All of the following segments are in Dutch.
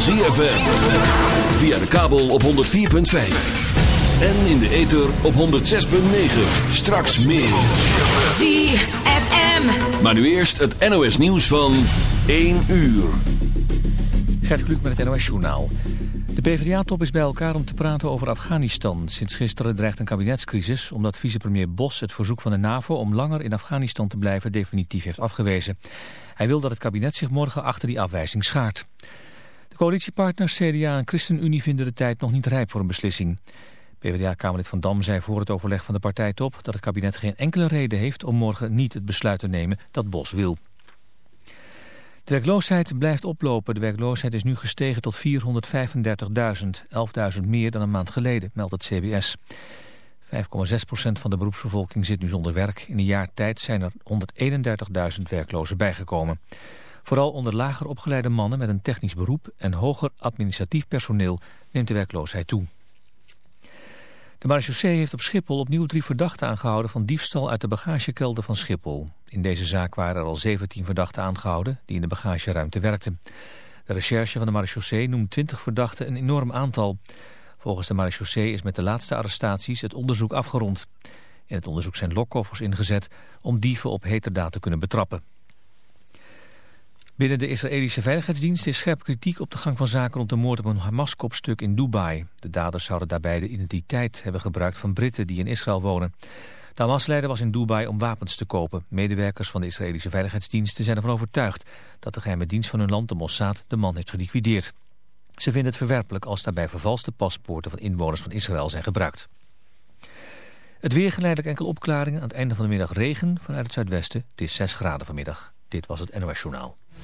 van ZFM. Via de kabel op 104.5. En in de ether op 106.9. Straks meer. ZFM. Maar nu eerst het NOS nieuws van 1 uur. Gert Kluk met het NOS Journaal. De PvdA-top is bij elkaar om te praten over Afghanistan. Sinds gisteren dreigt een kabinetscrisis omdat vicepremier Bos het verzoek van de NAVO om langer in Afghanistan te blijven definitief heeft afgewezen. Hij wil dat het kabinet zich morgen achter die afwijzing schaart. Coalitiepartners CDA en ChristenUnie vinden de tijd nog niet rijp voor een beslissing. PvdA-kamerlid Van Dam zei voor het overleg van de partijtop dat het kabinet geen enkele reden heeft om morgen niet het besluit te nemen dat Bos wil. De werkloosheid blijft oplopen. De werkloosheid is nu gestegen tot 435.000, 11.000 meer dan een maand geleden, meldt het CBS. 5,6% van de beroepsbevolking zit nu zonder werk. In een jaar tijd zijn er 131.000 werklozen bijgekomen. Vooral onder lager opgeleide mannen met een technisch beroep en hoger administratief personeel neemt de werkloosheid toe. De marechaussee heeft op Schiphol opnieuw drie verdachten aangehouden van diefstal uit de bagagekelder van Schiphol. In deze zaak waren er al 17 verdachten aangehouden die in de bagageruimte werkten. De recherche van de marechaussee noemt 20 verdachten een enorm aantal. Volgens de marechaussee is met de laatste arrestaties het onderzoek afgerond. In het onderzoek zijn lokkoffers ingezet om dieven op heterdaad te kunnen betrappen. Binnen de Israëlische Veiligheidsdienst is scherp kritiek op de gang van zaken rond de moord op een Hamas-kopstuk in Dubai. De daders zouden daarbij de identiteit hebben gebruikt van Britten die in Israël wonen. De Hamas-leider was in Dubai om wapens te kopen. Medewerkers van de Israëlische Veiligheidsdiensten zijn ervan overtuigd dat de geheime dienst van hun land, de Mossad, de man heeft geliquideerd. Ze vinden het verwerpelijk als daarbij vervalste paspoorten van inwoners van Israël zijn gebruikt. Het weer geleidelijk enkel opklaringen. Aan het einde van de middag regen vanuit het zuidwesten. Het is 6 graden vanmiddag. Dit was het NOS Journaal.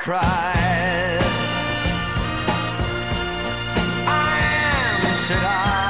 Cried. I am, said I.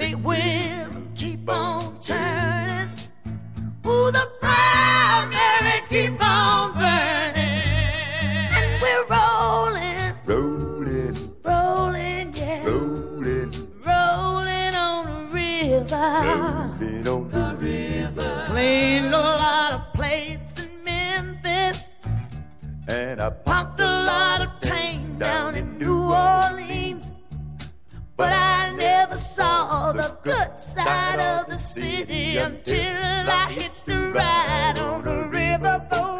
Big wheel keep on turning. Ooh, the proud Mary keep on burning. And we're rolling, Rolling, rolling, yeah. rolling, Rolling on the river. rolling on the river. Cleaned a lot of plates in Memphis. And I Pumped a lot of tang down in New Orleans. But I never saw the good side of the city until I hitched the ride on the riverboat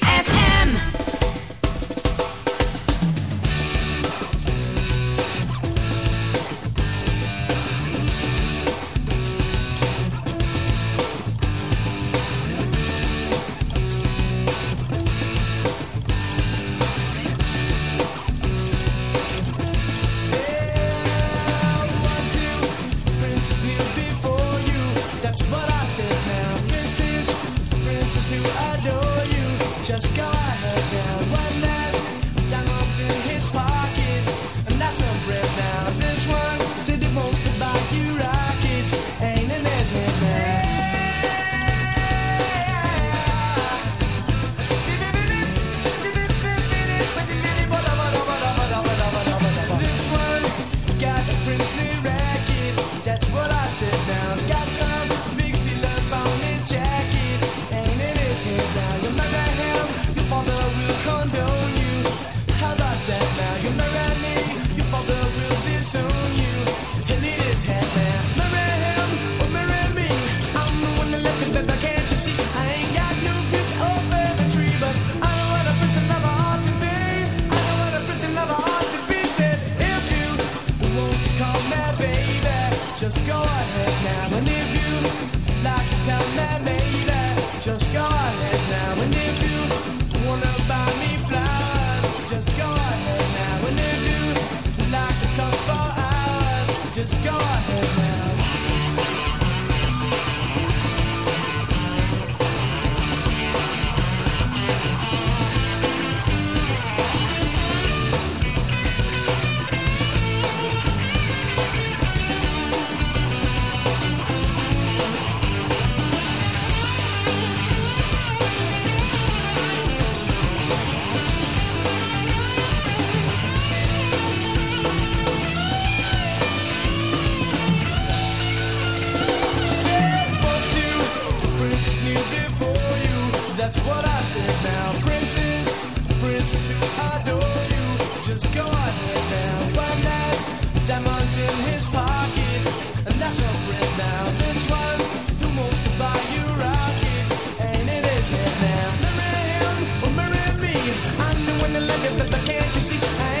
Say the can't you see?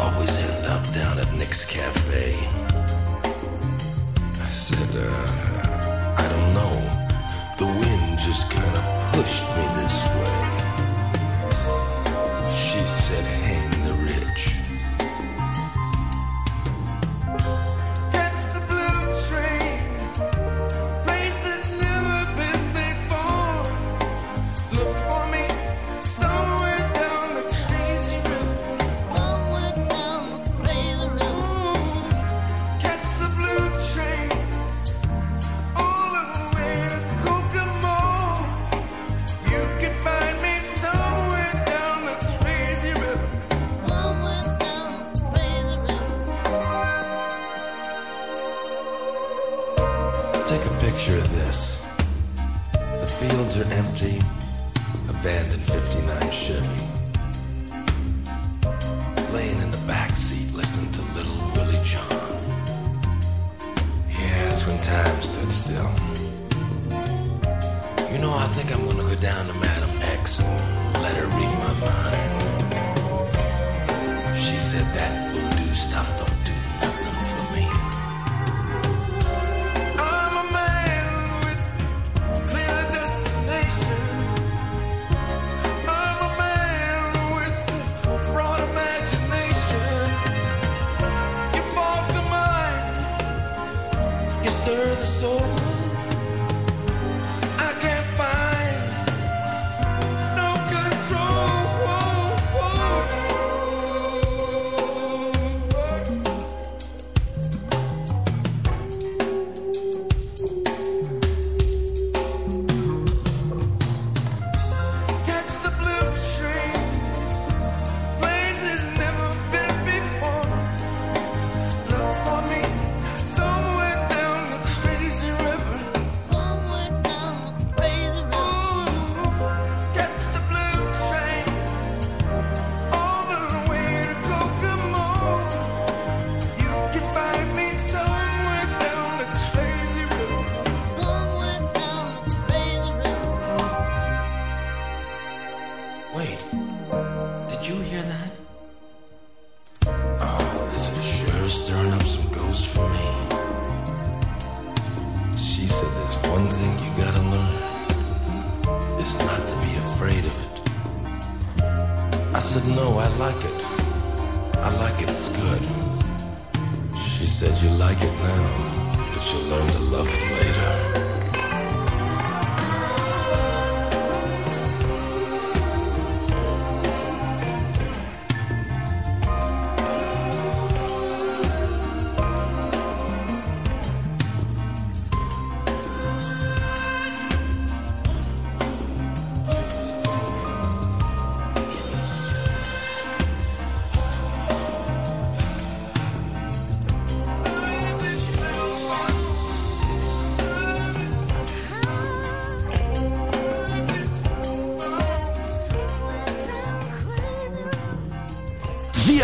always end up down at Nick's Cafe. I said, uh,